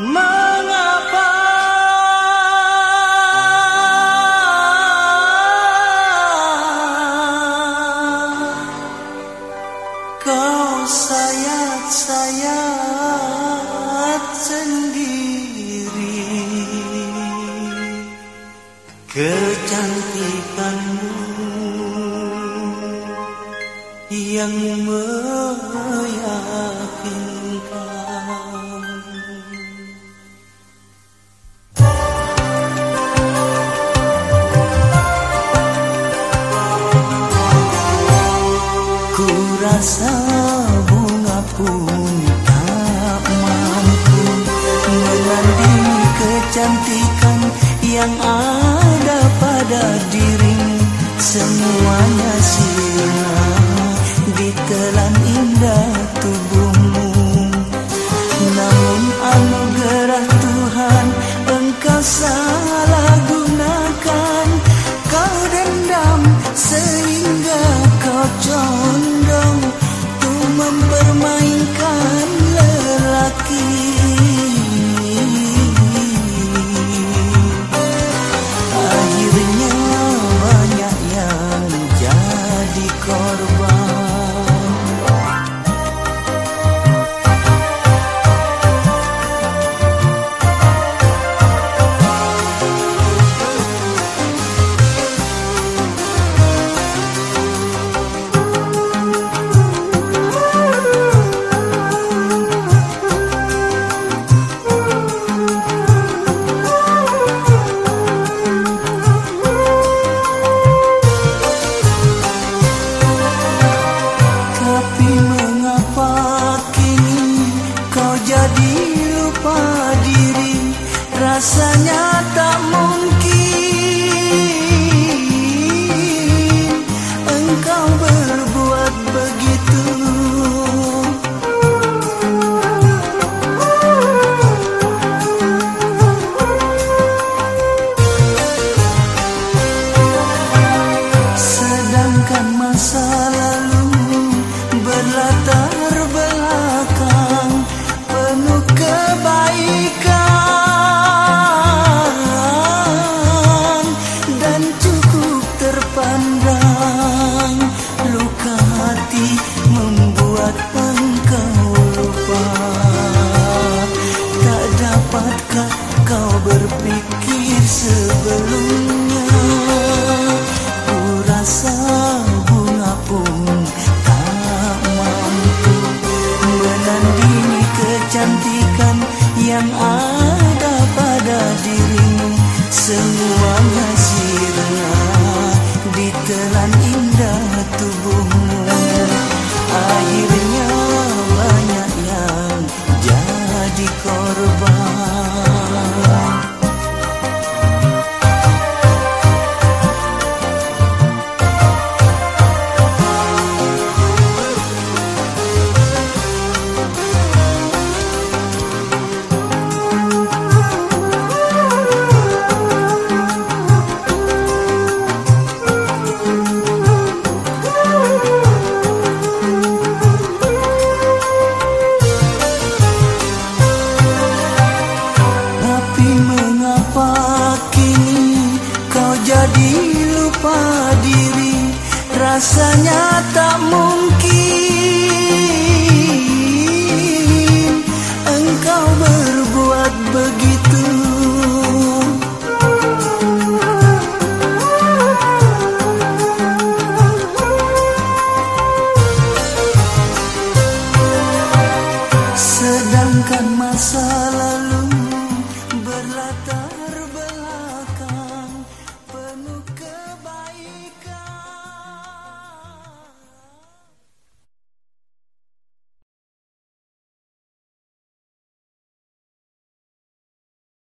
Mengapa? Kau sayat-sayat sendiri. Kecantikanmu yang meyakinkan rasa bunga pun tak mampu Menandingi kecantikan yang ada pada dirimu. Semuanya sirna ditelan indah tubuhmu kau berpikir sebelumnya. Ku rasa bunga pun tak mampu menandingi kecantikan yang ada pada dirimu. Semuanya sirna rasanya tak mungkin engkau berbuat begitu. Sedangkan masa lalu